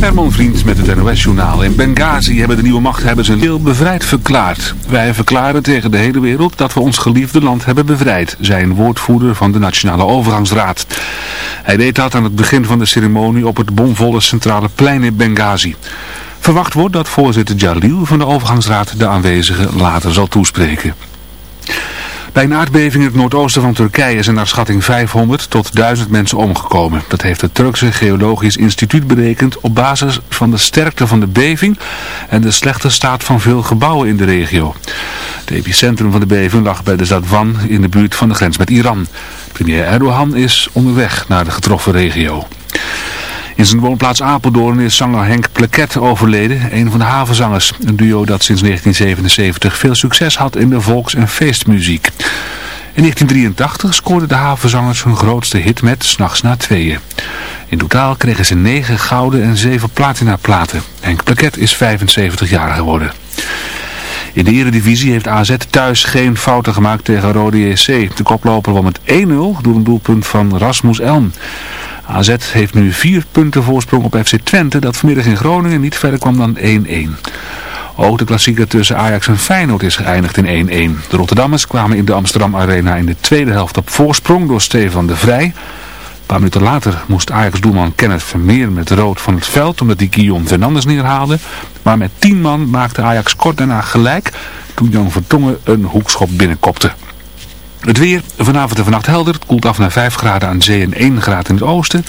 Herman Vriend met het NOS-journaal. In Benghazi hebben de nieuwe machthebbers een deel bevrijd verklaard. Wij verklaren tegen de hele wereld dat we ons geliefde land hebben bevrijd, zei een woordvoerder van de Nationale Overgangsraad. Hij deed dat aan het begin van de ceremonie op het bomvolle centrale plein in Benghazi. Verwacht wordt dat voorzitter Jalil van de Overgangsraad de aanwezigen later zal toespreken. Bij een aardbeving in het noordoosten van Turkije zijn naar schatting 500 tot 1000 mensen omgekomen. Dat heeft het Turkse Geologisch Instituut berekend op basis van de sterkte van de beving en de slechte staat van veel gebouwen in de regio. Het epicentrum van de beving lag bij de stad Van in de buurt van de grens met Iran. Premier Erdogan is onderweg naar de getroffen regio. In zijn woonplaats Apeldoorn is zanger Henk Pleket overleden, een van de havenzangers. Een duo dat sinds 1977 veel succes had in de volks- en feestmuziek. In 1983 scoorden de havenzangers hun grootste hit met S'nachts na tweeën. In totaal kregen ze 9 gouden en 7 platina platen. Henk Pleket is 75 jaar geworden. In de eredivisie heeft AZ thuis geen fouten gemaakt tegen Rode JC. De koploper won met 1-0 door een doelpunt van Rasmus Elm. AZ heeft nu vier punten voorsprong op FC Twente dat vanmiddag in Groningen niet verder kwam dan 1-1. Ook de klassieker tussen Ajax en Feyenoord is geëindigd in 1-1. De Rotterdammers kwamen in de Amsterdam Arena in de tweede helft op voorsprong door Stefan de Vrij. Een paar minuten later moest Ajax-doelman Kenneth Vermeer met rood van het veld omdat hij Guillaume Fernandes neerhaalde. Maar met 10 man maakte Ajax kort daarna gelijk toen Jan Vertongen een hoekschop binnenkopte. Het weer, vanavond en vannacht helder. Het koelt af naar 5 graden aan zee en 1 graad in het oosten.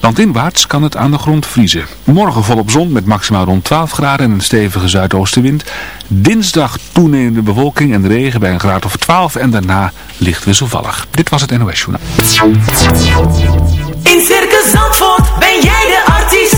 Landinwaarts kan het aan de grond vriezen. Morgen volop zon met maximaal rond 12 graden en een stevige zuidoostenwind. Dinsdag toenemende bewolking en regen bij een graad of 12 en daarna licht wisselvallig. Dit was het NOS Journaal. In Circus Zandvoort ben jij de artiest.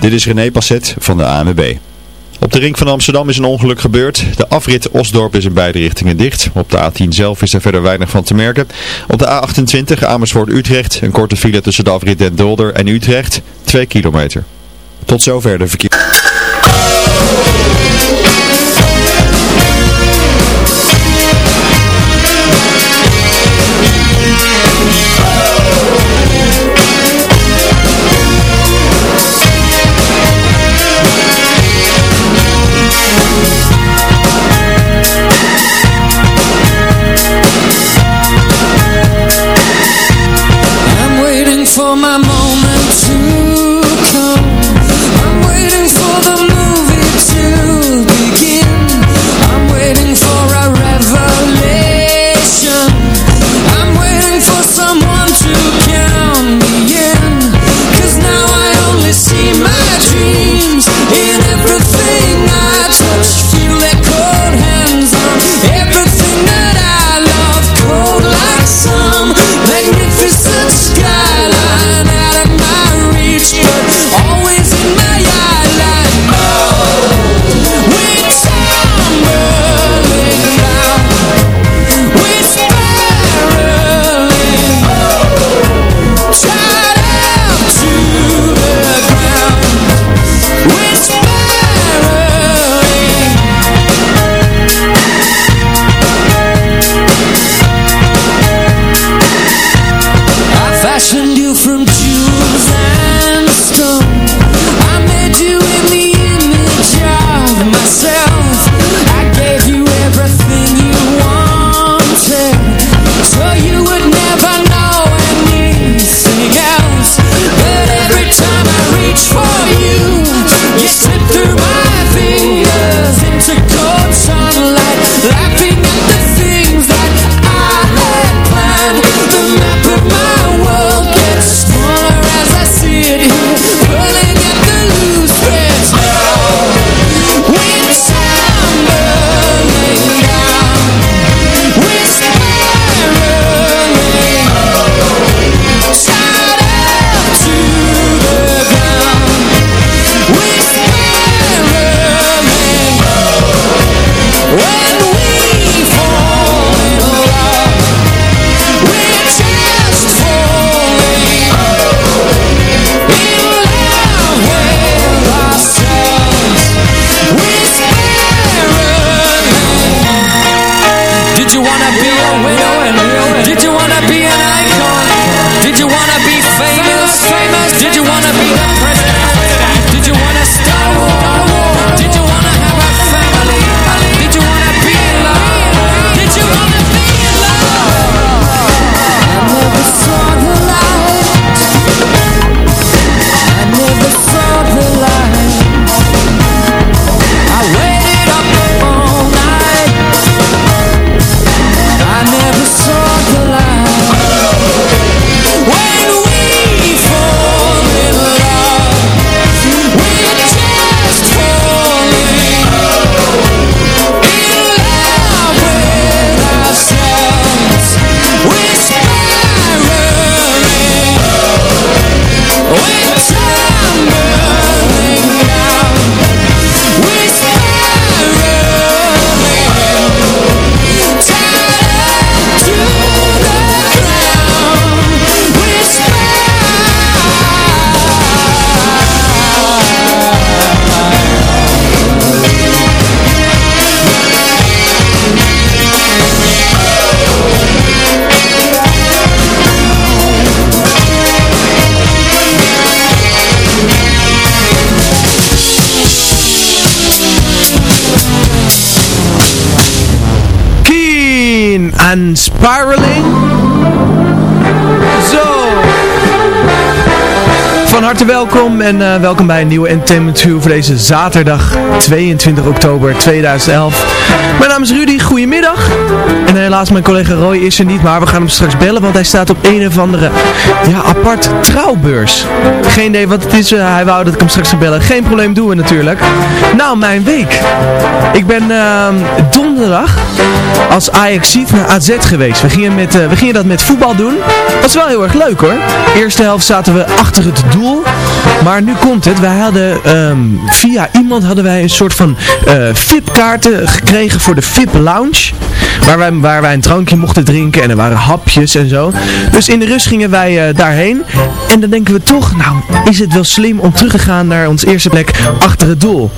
Dit is René Passet van de ANWB. Op de ring van Amsterdam is een ongeluk gebeurd. De afrit Osdorp is in beide richtingen dicht. Op de A10 zelf is er verder weinig van te merken. Op de A28 Amersfoort-Utrecht een korte file tussen de afrit Den Dolder en Utrecht, 2 kilometer. Tot zover de verkeer. and spiraling. Van harte welkom en eh, welkom bij een nieuwe Entertainment View voor deze zaterdag 22 oktober 2011. Mijn naam is Rudy, goedemiddag. En helaas mijn collega Roy is er niet, maar we gaan hem straks bellen, want hij staat op een of andere ja, apart trouwbeurs. Geen idee wat het is, eh, hij wou dat ik hem straks ga bellen. Geen probleem, doen we natuurlijk. Nou, mijn week. Ik ben ehm, donderdag als Ajax ziet naar AZ geweest. We gingen, met, eh, we gingen dat met voetbal doen. Was wel heel erg leuk hoor. Eerste helft zaten we achter het doel. Maar nu komt het. Wij hadden ehm, via iemand hadden wij een soort van eh VIP-kaarten gekregen voor de VIP Lounge. Waar wij, waar wij een drankje mochten drinken en er waren hapjes en zo. Dus in de rust gingen wij eh, daarheen. En dan denken we toch, nou is het wel slim om terug te gaan naar ons eerste plek achter het doel.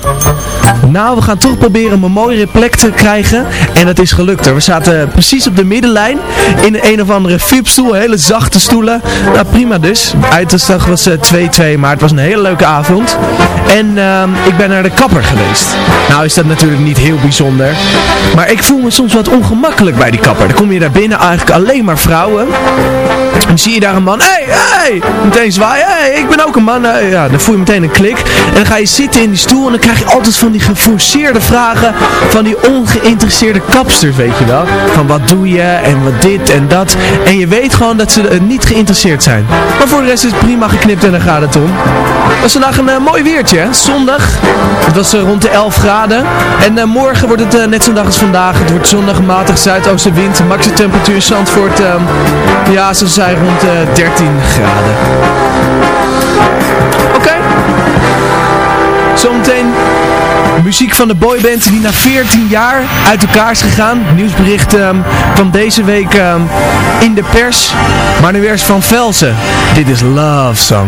Nou, we gaan toch proberen om een mooiere plek te krijgen. En dat is gelukt. We zaten precies op de middenlijn. In een of andere VIP-stoel. Hele zachte stoelen. Nou, prima dus. Uiterdag was eh, 2-2. Maar het was een hele leuke avond. En ehm, ik ben naar de kapper geweest. Nou is dat natuurlijk niet heel bijzonder. Maar ik voel me soms wat ongemakkelijk bij die kapper. Dan kom je daar binnen eigenlijk alleen maar vrouwen. En zie je daar een man. Hé, hey! Hey! Meteen zwaaien. Hé, hey, ik ben ook een man. Eh, ja, dan voel je meteen een klik. En dan ga je zitten in die stoel. En dan krijg je altijd van die geforceerde vragen. Van die ongeïnteresseerde kapsters, weet je wel. Van wat doe je en wat dit en dat. En je weet gewoon dat ze eh, niet geïnteresseerd zijn. Maar voor de rest is het prima geknipt en dan gaat het om. Het was vandaag een eh, mooi weertje, hè? Zondag. Het was eh, rond de 11 graden. En morgen wordt het net zo'n dag als vandaag. Het wordt zondag matig zuidoostenwind. Maxi temperatuur in Zandvoort, ehm, ja, ze zei rond de 13 graden. Oké. Zometeen muziek van de boyband die na 14 jaar uit elkaar is gegaan. Nieuwsbericht ehm, van deze week ehm, in de pers. Maar nu eerst van Velsen. Dit is Love Song.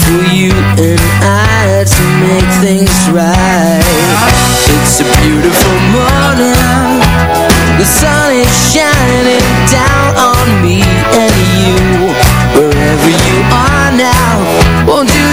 for you and I to make things right. It's a beautiful morning. The sun is shining down on me and you. Wherever you are now, won't you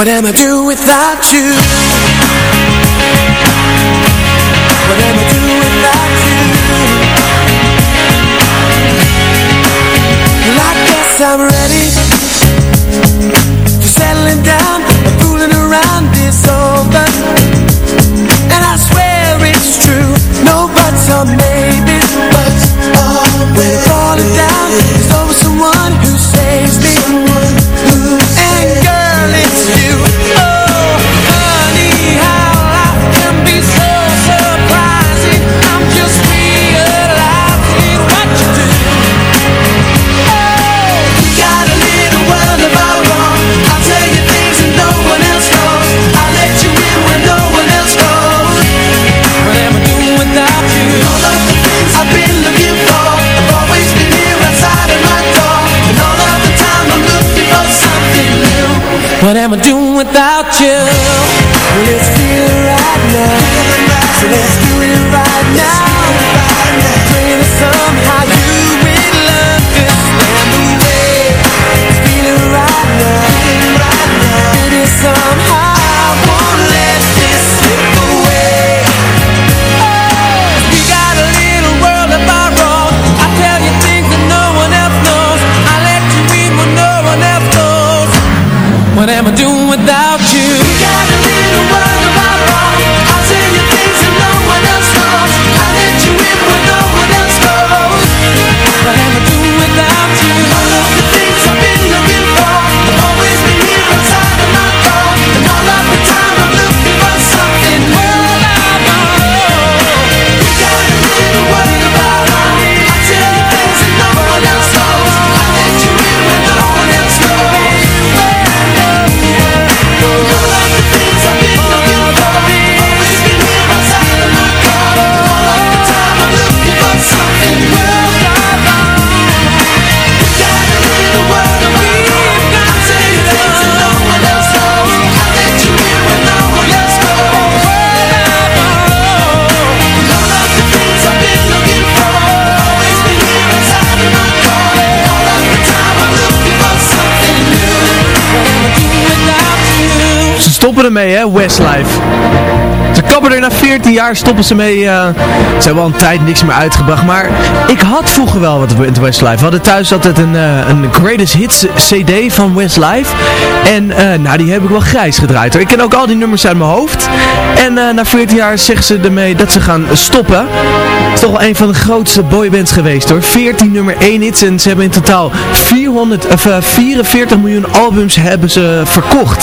What am I do without you? Stoppen ermee, hè, Westlife. Kappen er na 14 jaar, stoppen ze mee. eh, ze hebben al een tijd niks meer uitgebracht. Maar ik had vroeger wel wat met Westlife. We hadden thuis altijd een, eh, een Greatest Hits CD van Westlife. En eh, nou, die heb ik wel grijs gedraaid. Ik ken ook al die nummers uit mijn hoofd. En na 14 jaar zeggen ze ermee dat ze gaan stoppen. Het is toch wel een van de grootste boybands geweest hoor. 14 nummer 1 hits en ze hebben in totaal 400, of, eh, 44 miljoen albums hebben ze verkocht.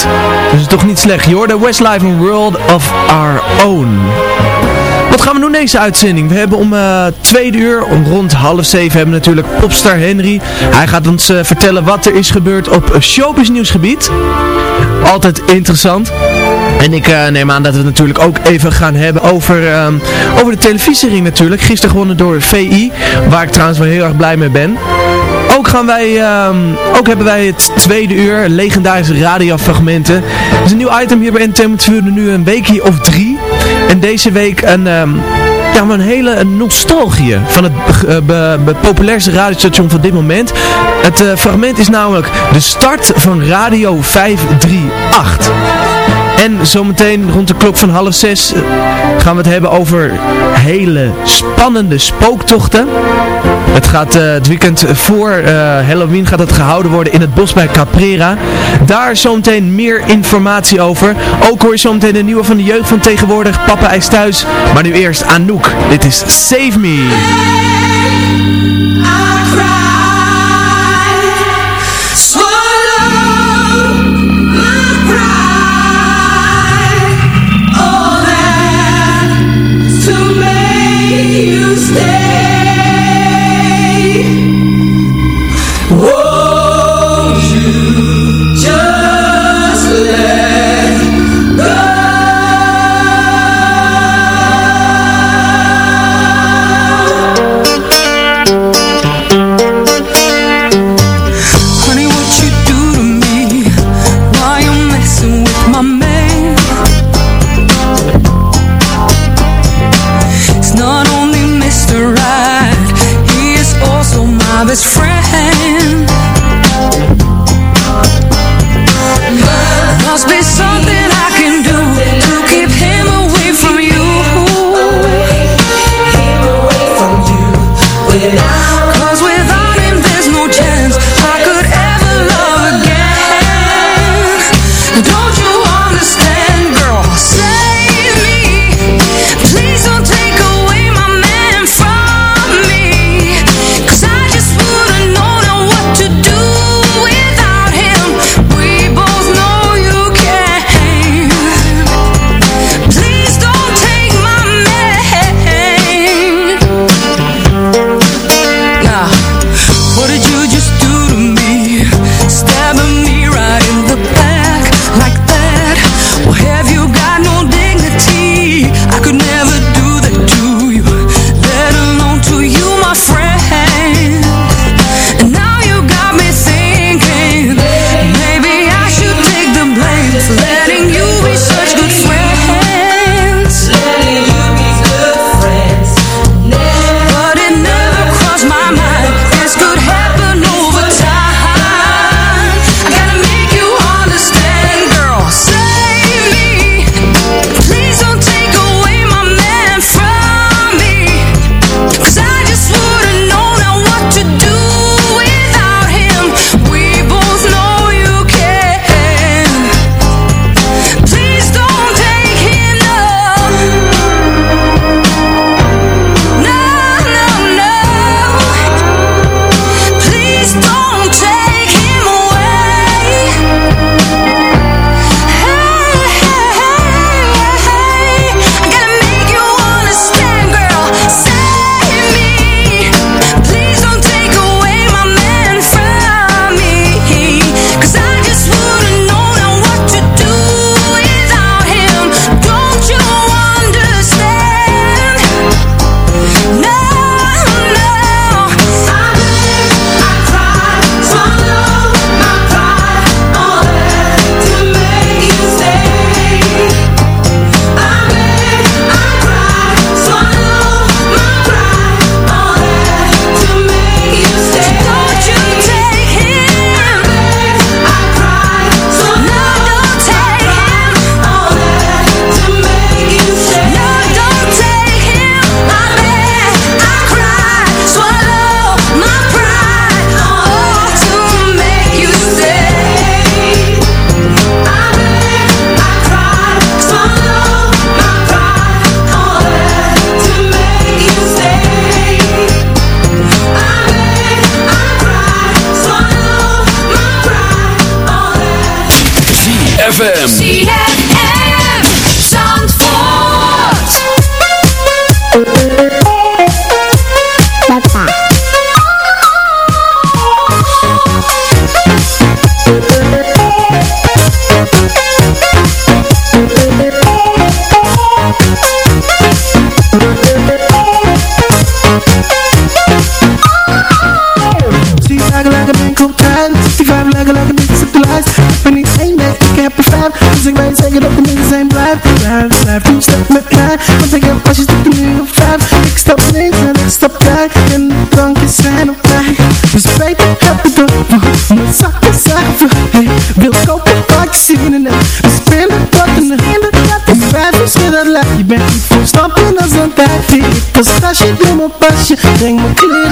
Dus dat is toch niet slecht. Je hoorde Westlife een World of Our Own. Wat gaan we doen deze uitzending? We hebben om eh tweede uur, om rond half zeven, hebben we natuurlijk popstar Henry. Hij gaat ons eh, vertellen wat er is gebeurd op showbiz nieuwsgebied. Altijd interessant. En ik eh, neem aan dat we het natuurlijk ook even gaan hebben over, ehm, over de televisiering natuurlijk. Gisteren gewonnen door VI, waar ik trouwens wel heel erg blij mee ben. Ook, gaan wij, ehm, ook hebben wij het tweede uur, legendarische radiofragmenten. Er is een nieuw item hier bij Entertainment nu een weekje of drie. En deze week een, ehm, ja, maar een hele nostalgie van het eh, be- be- populairste radiostation van dit moment. Het eh, fragment is namelijk de start van Radio 538. En zometeen rond de klok van half zes eh, gaan we het hebben over hele spannende spooktochten. Het gaat eh, het weekend voor eh, Halloween gaat het gehouden worden in het bos bij Caprera. Daar zometeen meer informatie over. Ook hoor je zometeen de nieuwe van de jeugd van tegenwoordig, Papa is thuis. Maar nu eerst Anouk. Dit is Save Me. ZFM En de drankjes zijn op mij Dus weet ik het door. Mijn zakken zijn voor wil kopen, pak zien en We spelen tot en dat Je bent niet voor stappen als een tijd. Pas gastje, doe mijn pasje. Breng mijn kleren,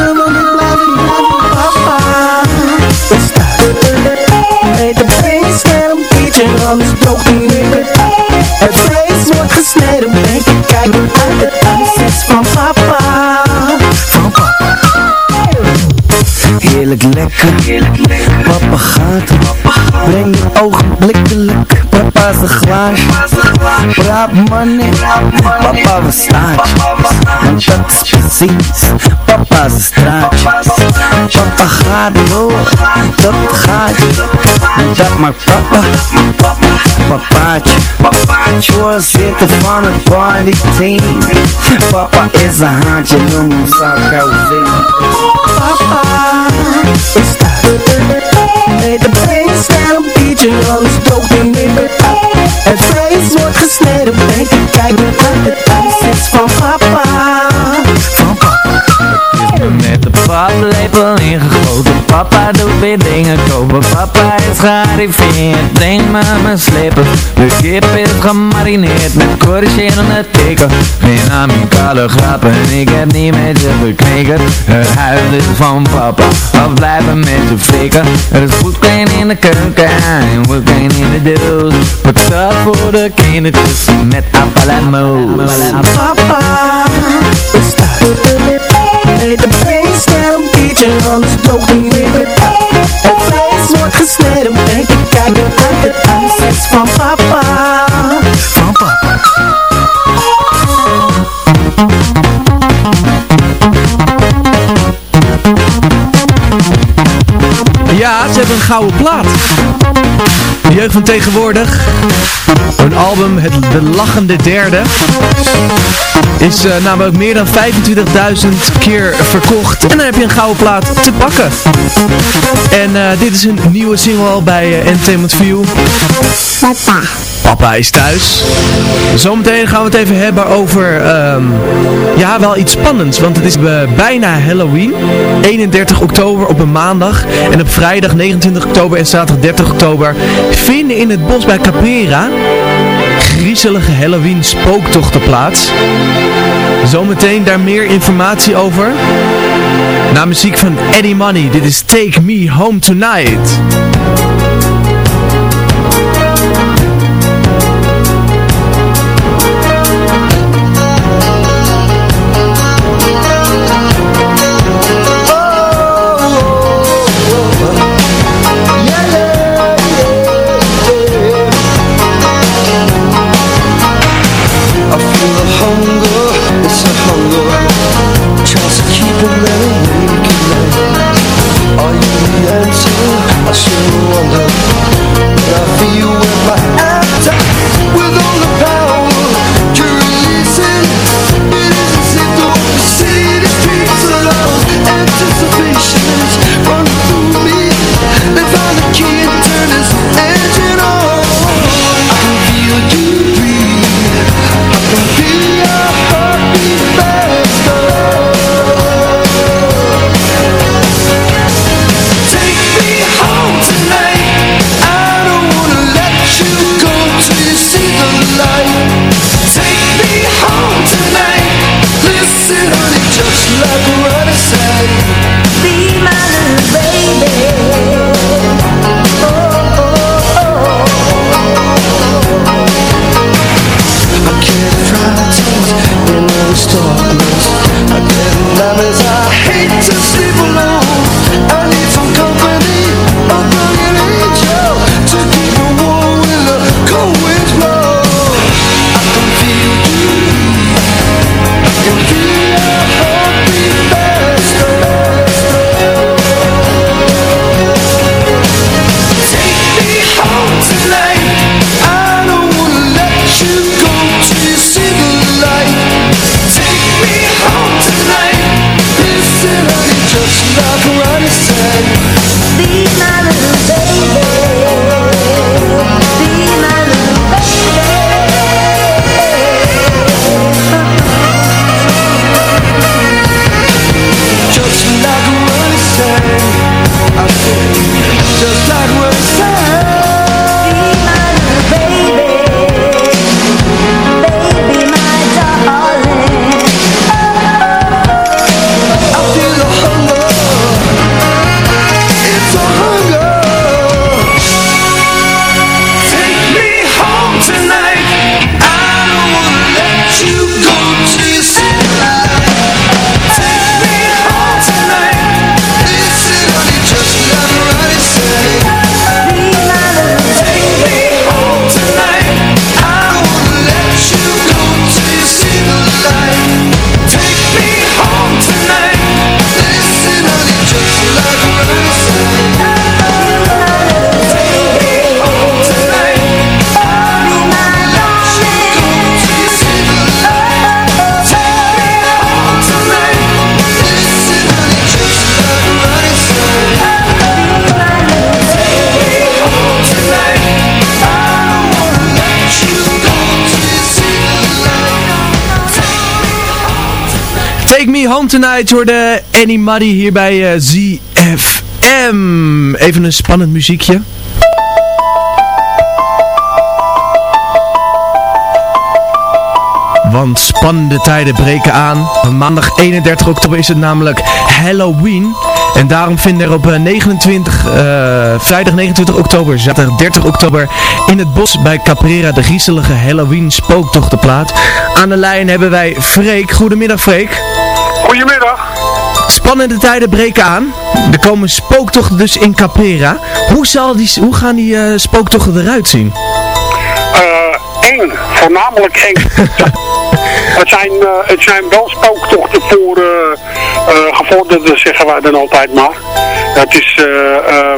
papa gaat Breng je ogenblikkelijk Papa's een glaasje Praat money, papa we staat Want dat is precies Papa's een straatje Papa gaat door, dat gaat. Je dat maakt papa. Papaatje. Voorzitter van het partyteam Papa is een haantje, noem hem Sarkozy Papa thuis Nee, de beest en een biertje, meer Het vlees wordt gesneden, denk ik, kijk uit weer dingen kopen. Papa is gearriveerd. Breng me mijn slippers De kip is gemarineerd Met corrigerende tikken Geen amicale grappen. Ik heb niet met je geknikkerd Het huis is van papa. Afblijven met je flikken Er is voetkleen in de keuken En voetkleen in de doos. Patat voor de kindertjes Met appel en moes Papa is thuis Nee, de beest en een biertje, alles droog en wordt gesneden, denk ik, kijk uit het is papa Van papa Ja, ze hebben een gouden plaat. De jeugd van tegenwoordig. Hun album, het De Lachende Derde, is uh, namelijk meer dan 25.000 keer verkocht. En dan heb je een gouden plaat te pakken. En uh, dit is een nieuwe single bij uh, Entertainment View. Papa. Papa is thuis. Zometeen gaan we het even hebben over, um, ja, wel iets spannends. Want het is bijna Halloween. 31 oktober op een maandag. En op vrijdag 29 oktober en zaterdag 30 oktober vinden in het bos bij Capera griezelige Halloween spooktochten plaats. Zometeen daar meer informatie over. Na muziek van Eddie Money. Dit is Take Me Home Tonight. Tonight hoorde Annie Muddy hier bij eh, ZFM. Even een spannend muziekje. Want spannende tijden breken aan. Maandag 31 oktober is het namelijk Halloween. En daarom vinden er op eh, 29, eh, vrijdag 29 oktober, zaterdag 30 oktober in het bos bij Caprera de griezelige Halloween spooktochten plaats. Aan de lijn hebben wij Freek. Goedemiddag Freek. Goedemiddag. Spannende tijden breken aan. Er komen spooktochten dus in Caprera. Hoe, zal die, hoe gaan die eh, spooktochten eruit zien? Eh, eng, voornamelijk eng. het, zijn, eh, het zijn wel spooktochten voor eh eh, gevorderden, zeggen wij dan altijd maar. Het is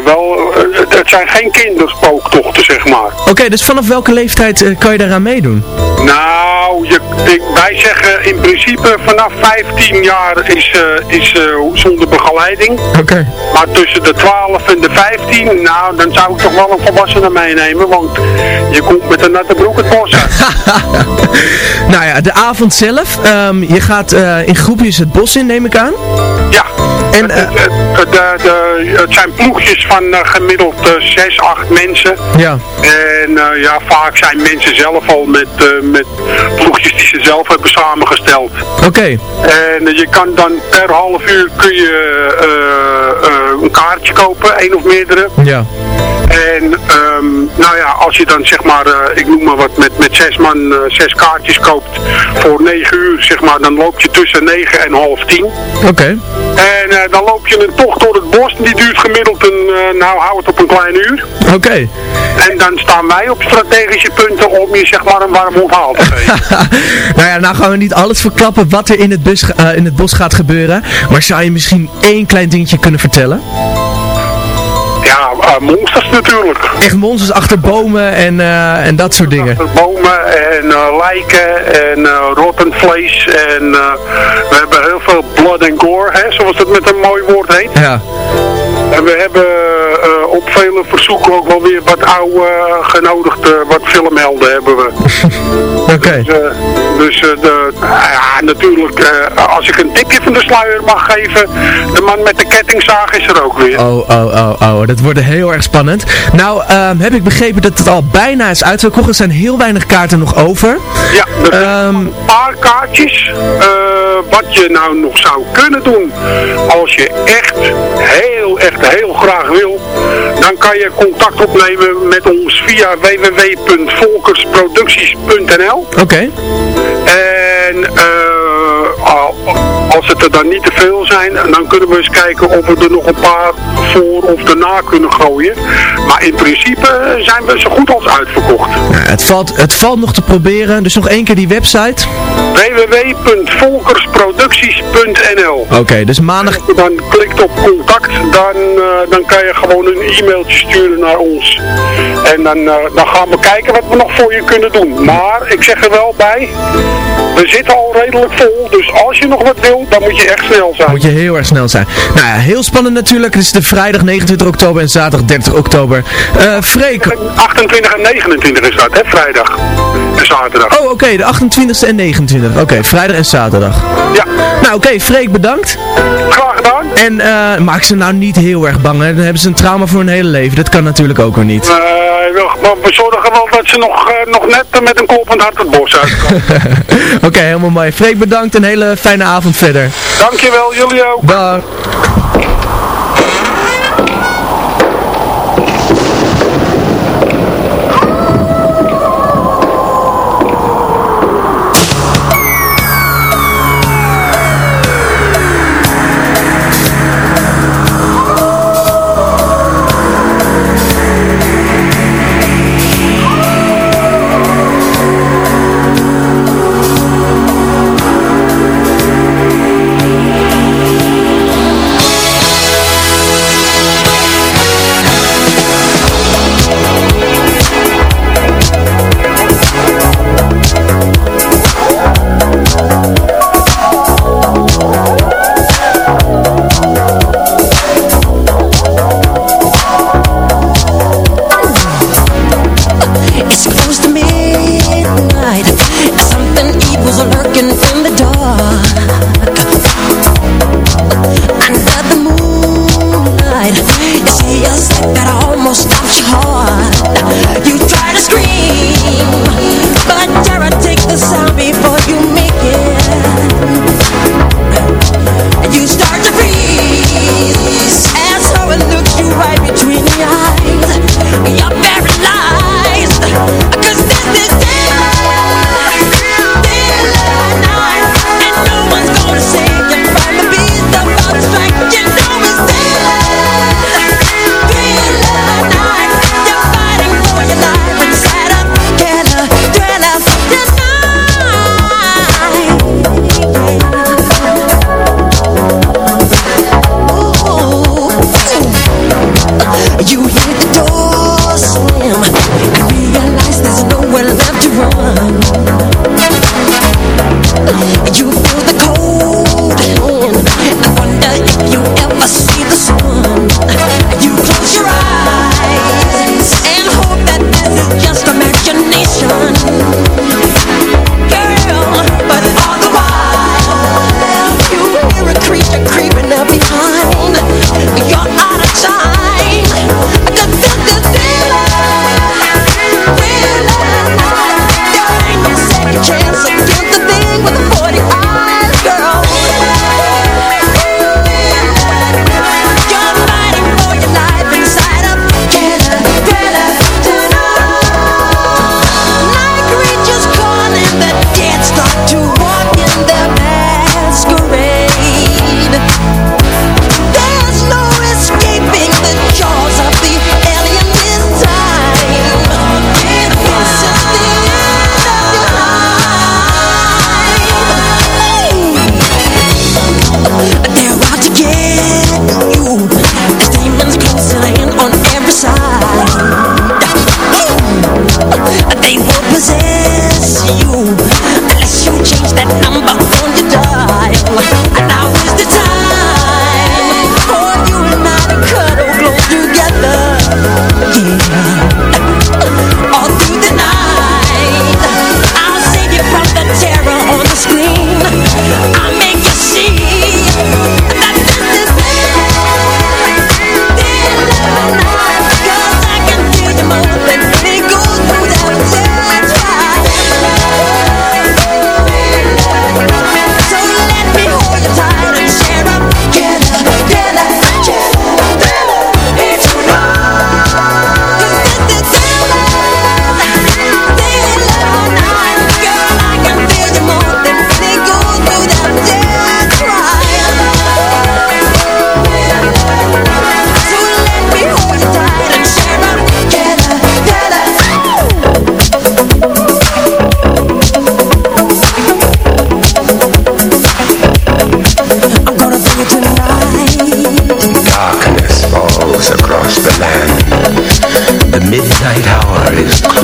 wel, het zijn geen kinderspooktochten, zeg maar. Oké, dus vanaf welke leeftijd kan je daaraan meedoen? Nou, je, ik, wij zeggen in principe vanaf 15 jaar is, is zonder begeleiding. Oké. Maar tussen de 12 en de 15, nou, dan zou ik toch wel een volwassene meenemen, want je komt met een natte broek het bos uit. Nou ja, de avond zelf. ehm, je gaat eh, in groepjes het bos in, neem ik aan. Ja. En, eh, het, het- de, de, het zijn ploegjes van eh, gemiddeld eh, 6, 8 mensen. Ja. En eh, ja, vaak zijn mensen zelf al met, eh, met ploegjes die ze zelf hebben samengesteld. Oké. En eh, je kan dan per half uur kun je eh, eh, een kaartje kopen, één of meerdere. Ja. En ehm, nou ja, als je dan zeg maar, eh, ik noem maar wat, met, met zes man eh, zes kaartjes koopt voor negen uur, zeg maar, dan loop je tussen negen en half tien. Oké. En eh, dan loop je een tocht door het bos, die duurt gemiddeld een, eh, nou hou het op een klein uur. Oké. En dan staan wij op strategische punten om je zeg maar een warm onthaal te geven. nou ja, nou gaan we niet alles verklappen wat er in het, bus, eh, in het bos gaat gebeuren. Maar zou je misschien één klein dingetje kunnen vertellen? Ja, eh, monsters natuurlijk. Echt monsters achter bomen en, eh, en dat soort dingen. Achter bomen en eh, lijken en rotten vlees en we hebben heel veel blood and gore, hè, zoals het met een mooi woord heet. Ja. En we hebben op vele verzoeken ook wel weer wat oude genodigde, wat filmhelden hebben we. Oké. Dus, dus de, nou ja, natuurlijk, eh, als ik een tipje van de sluier mag geven, de man met de kettingzaag is er ook weer. Oh, oh, oh, oh, dat wordt heel erg spannend. Nou, ehm, heb ik begrepen dat het al bijna is uitverkocht. Er zijn heel weinig kaarten nog over. Ja, er Ehm, een paar kaartjes. eh, wat je nou nog zou kunnen doen, als je echt heel, echt heel graag wil, dan kan je contact opnemen met ons via www.volkersproducties.nl. Oké. En eh, al- als het er dan niet te veel zijn, dan kunnen we eens kijken of we er nog een paar voor of erna kunnen gooien. Maar in principe zijn we zo goed als uitverkocht. Nou, het, valt, het valt nog te proberen, dus nog één keer die website. www.volkersproducties.nl Oké, dus maandag... Dan klikt op contact, dan, eh, dan kan je gewoon een e-mailtje sturen naar ons. En dan, eh, dan gaan we kijken wat we nog voor je kunnen doen. Maar ik zeg er wel bij, we zitten al redelijk vol. Dus als je nog wat wil, dan moet je echt snel zijn. Moet je heel erg snel zijn. Nou ja, heel spannend natuurlijk. Het is de vrijdag 29 oktober en zaterdag 30 oktober. Eh Freek. 28 en 29 is dat, hè, vrijdag en zaterdag. Oh, oké, de 28e en 29 Oké, vrijdag en zaterdag. Ja, Nou, oké, Freek, bedankt. graag gedaan. En eh, maak ze nou niet heel erg bang, hè. Dan hebben ze een trauma voor hun hele leven. Dat kan natuurlijk ook weer niet. Eh, we- maar we zorgen wel dat ze nog, eh, nog net met een kloppend hart het bos uitkomen. Oké, helemaal mooi. Freek, bedankt. Een hele fijne avond verder. Dankjewel, jullie ook. Dag.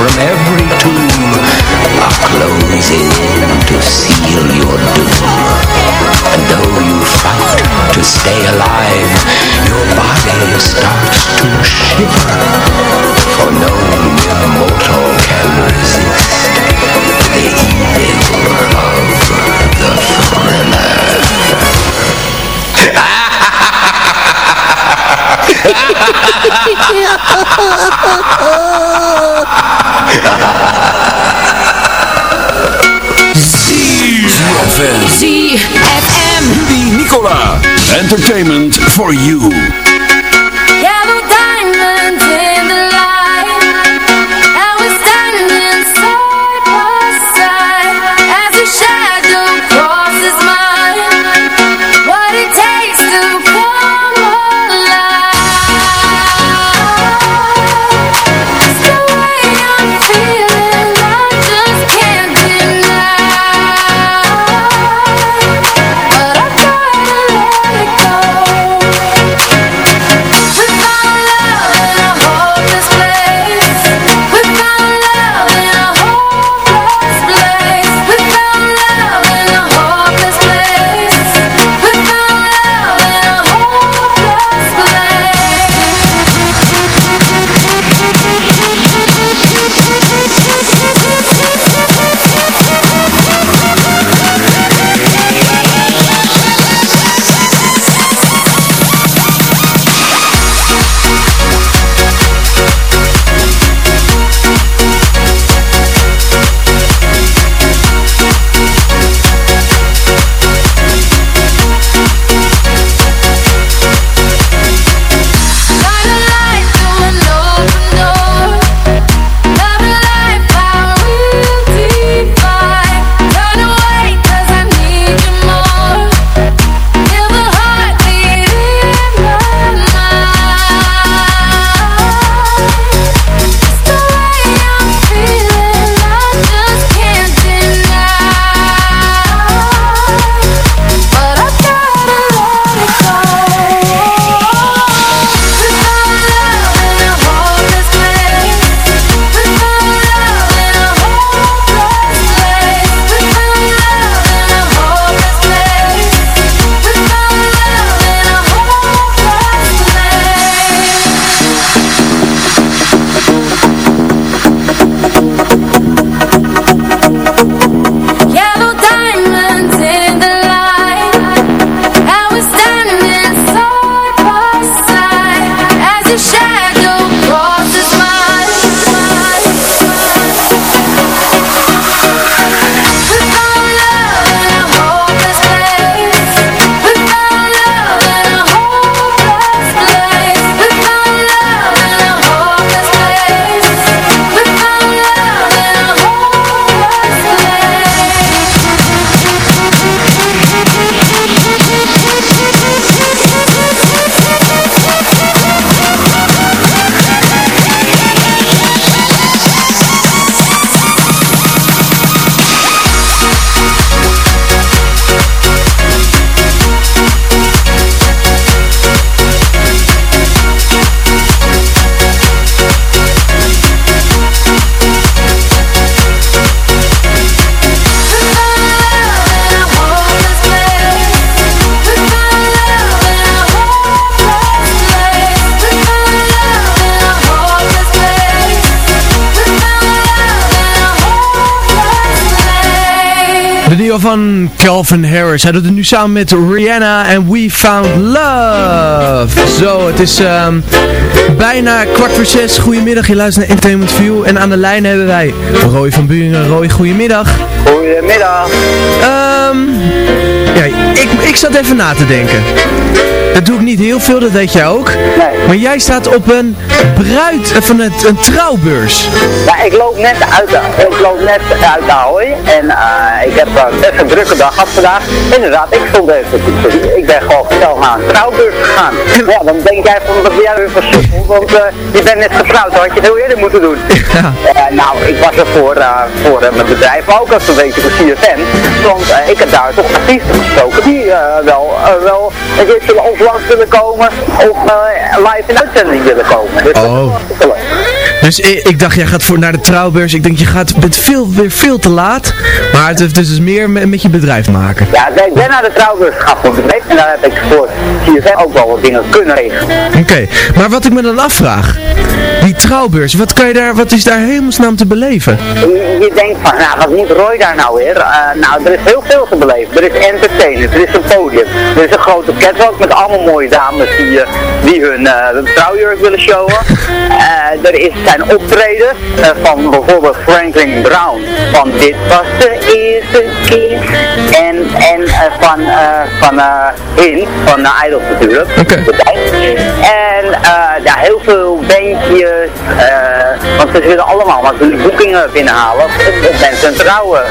from every tomb are closing in to seal your doom. And though you fight to stay alive, your body starts to shiver, for no mere mortal can resist the evil of the thriller. ZFM. ZFM. Nicola. Entertainment for you. Van Calvin Harris. Hij doet het nu samen met Rihanna en We Found Love. Zo, het is ehm, bijna kwart voor zes. Goedemiddag, je luistert naar Entertainment View. En aan de lijn hebben wij Roy van Buringen. Roy, goedemiddag. Goedemiddag. Ehm, ja, ik, ik zat even na te denken. Dat doe ik niet heel veel, dat weet jij ook. Nee. Maar jij staat op een bruid, eh, van het, een trouwbeurs. Ja, ik loop net uit de, ik loop net uit de Ahoy en eh, ik heb uh, best een drukke dag gehad vandaag. Inderdaad, ik stond even, ik ben gewoon snel naar een trouwbeurs gegaan. Maar ja, dan denk jij van, wat ben jij weer sukkel, want eh, je bent net getrouwd, dan had je het heel eerder moeten doen. Ja. Eh, nou, ik was er voor, eh, voor eh, mijn bedrijf, ook als een beetje voor CFM. Want eh, ik heb daar toch artiesten gesproken die eh, wel, eh, wel een keertje of langs willen komen of eh, live in uitzending willen komen. Dus dat is Oh. wel hartstikke leuk. Dus ik, ik dacht, jij gaat voor, naar de trouwbeurs. Ik denk, je gaat bent veel, weer veel te laat. Maar het heeft dus meer met, met je bedrijf maken. Ja, ik ben naar de trouwbeurs gegaan voor mijn bedrijf en daar heb ik voor CFM ook wel wat dingen kunnen regelen. Oké, maar wat ik me dan afvraag. Die trouwbeurs, wat, kan je daar, wat is daar hemelsnaam te beleven? Je, je denkt van, nou, wat moet Roy daar nou weer? Eh, nou, er is heel veel te beleven. Er is entertainment, er is een podium, er is een grote catwalk met allemaal mooie dames die, eh, die hun eh, trouwjurk willen showen. Er is, zijn optredens eh, van bijvoorbeeld Franklin Brown, van dit was de eerste keer. En, en eh, van, eh van Hint, van uh, Idols natuurlijk. Oké. de tijd. En ja, heel veel bandjes, want ze willen allemaal natuurlijk boekingen binnenhalen of mensen trouwen,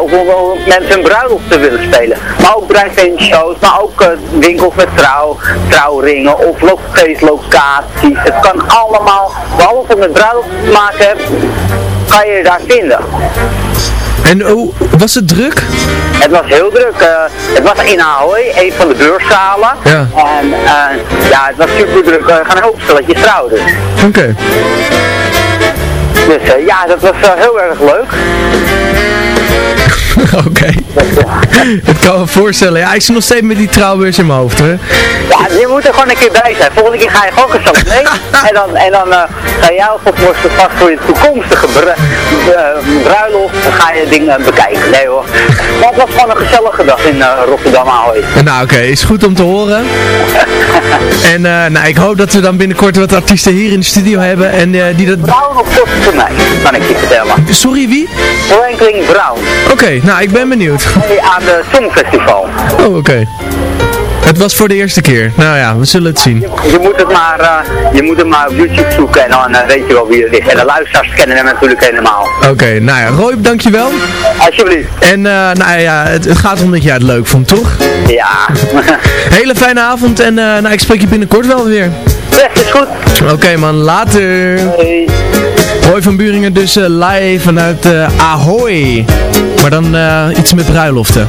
of, of mensen bruiloft te willen spelen. Maar ook drive-in shows, maar ook winkels met trouw, trouwringen of lo- feestlocaties. Het kan allemaal, behalve wat met bruiloft te maken hebt, kan je je daar vinden. En hoe, was het druk? Het was heel druk. eh, het was in Ahoy, een van de beurszalen. Ja. En eh, ja, het was super druk. Er gaan een hoop stelletjes trouwen dus. Oké. Dus eh, ja, dat was eh, heel erg leuk. Oké. Het kan me voorstellen. Ja, ik zit nog steeds met die trouwbeurs in mijn hoofd, hè. Ja, je moet er gewoon een keer bij zijn. Volgende keer ga je gewoon gezellig mee. en dan, en dan eh, ga jij alvast vast voor je toekomstige eh, bruiloft. Dan ga je dingen bekijken. Nee hoor. Maar het was gewoon een gezellige dag in eh, Rotterdam Ahoy. Nou, oké, is goed om te horen. En nou, ik hoop dat we dan binnenkort wat artiesten hier in de studio hebben en die dat... Brown op voor mij, kan ik je vertellen. Sorry, wie? Franklin Brown. Oké, nou, ik ben benieuwd. Aan de Songfestival. Oh, oké. Het was voor de eerste keer. Nou ja, we zullen het zien. Je moet het maar, eh, je moet het maar op YouTube zoeken en dan eh, weet je wel wie het is. En de luisteraars kennen hem natuurlijk helemaal. Oké, nou ja, Roy, dankjewel. Alsjeblieft. En eh, nou ja, het, het gaat om dat jij het leuk vond, toch? Ja. Hele fijne avond en nou, ik spreek je binnenkort wel weer. Best is goed. Oké man, later. Hey. Roy van Buringen dus eh, live vanuit eh, Ahoy. Maar dan eh, iets met bruiloften.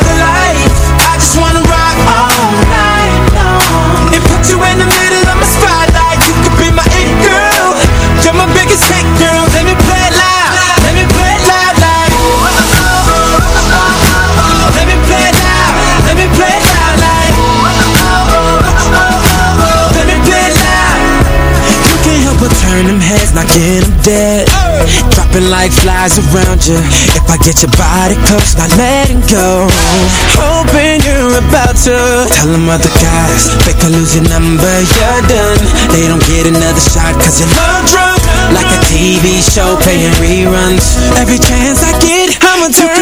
Dropping like flies around you If I get your body close, not letting go. Hoping you're about to Tell them other guys They could lose your number, you're done. They don't get another shot cause you're love drunk. Like a TV show playing reruns. Every chance I get, I'ma turn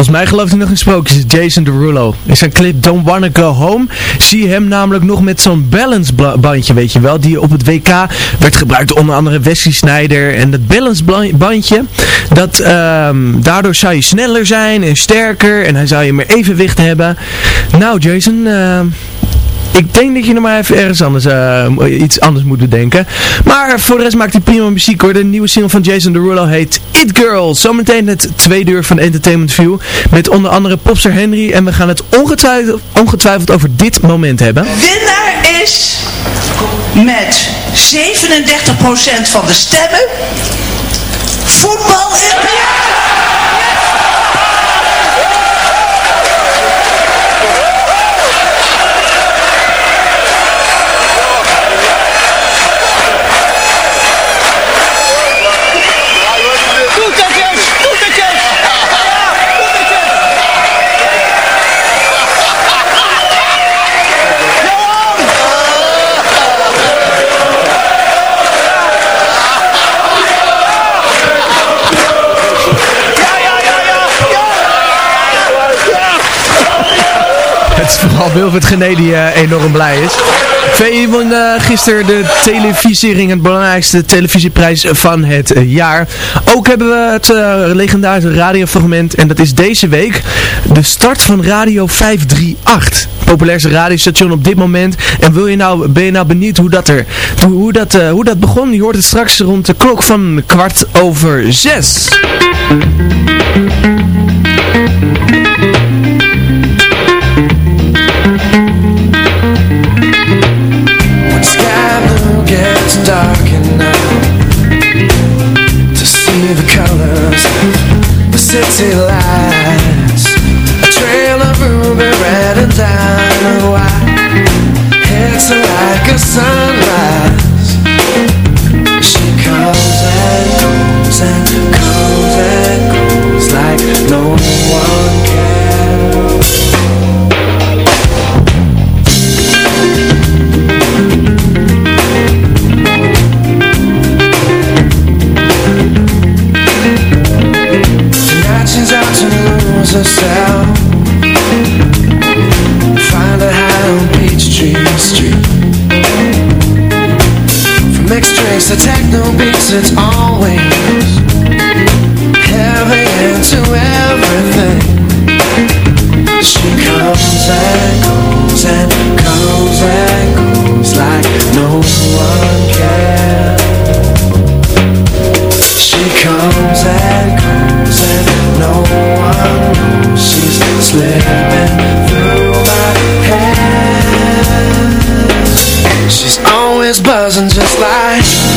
Volgens mij gelooft hij nog in sprookjes. Jason Derulo. In zijn clip Don't Wanna Go Home zie je hem namelijk nog met zo'n balance bandje, weet je wel. Die op het WK werd gebruikt onder andere Wesley Sneijder. En dat balance bandje, dat, ehm, daardoor zou je sneller zijn en sterker. En hij zou je meer evenwicht hebben. Nou Jason, ehm, ik denk dat je nog maar even ergens anders, eh, iets anders moet bedenken. Maar voor de rest maakt hij prima muziek hoor. De nieuwe single van Jason Derulo heet It Girl. Zometeen het tweede uur van Entertainment View. Met onder andere Popster Henry. En we gaan het ongetwijfeld, ongetwijfeld over dit moment hebben. Winnaar is met 37% van de stemmen voetbal in vooral Wilfred Gené die eh, enorm blij is. VI won eh, gisteren de televisiering, het belangrijkste televisieprijs van het eh, jaar. Ook hebben we het legendarische radiofragment en dat is deze week de start van Radio 538. Populairste radiostation op dit moment. En wil je nou, ben je nou benieuwd hoe dat, er, hoe, hoe dat, hoe dat begon? Je hoort het straks rond de klok van kwart over zes. gets dark enough To see the colors The city lights. A trail of ruby red and diamond white It's like a sunrise. She comes and goes and comes and goes Like no one doesn't just lie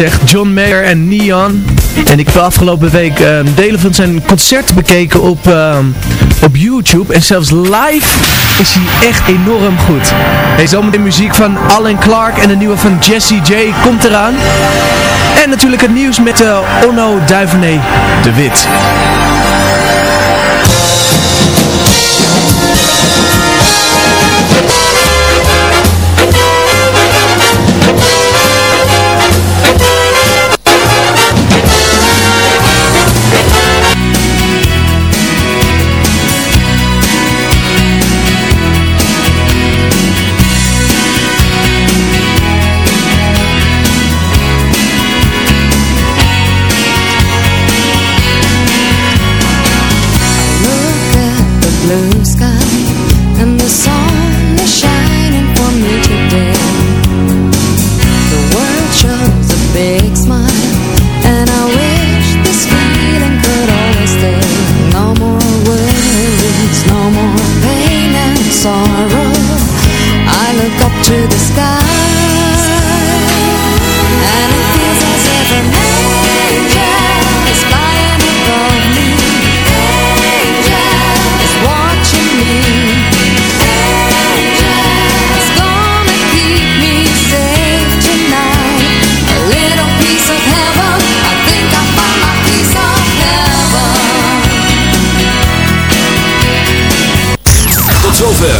zeg. John Mayer en Neon. En ik heb afgelopen week ehm, delen van zijn concert bekeken op, ehm, op YouTube. En zelfs live is hij echt enorm goed. Hij is allemaal de muziek van Alan Clark en de nieuwe van Jesse J komt eraan. En natuurlijk het nieuws met uh, Onno Duivenet de Wit.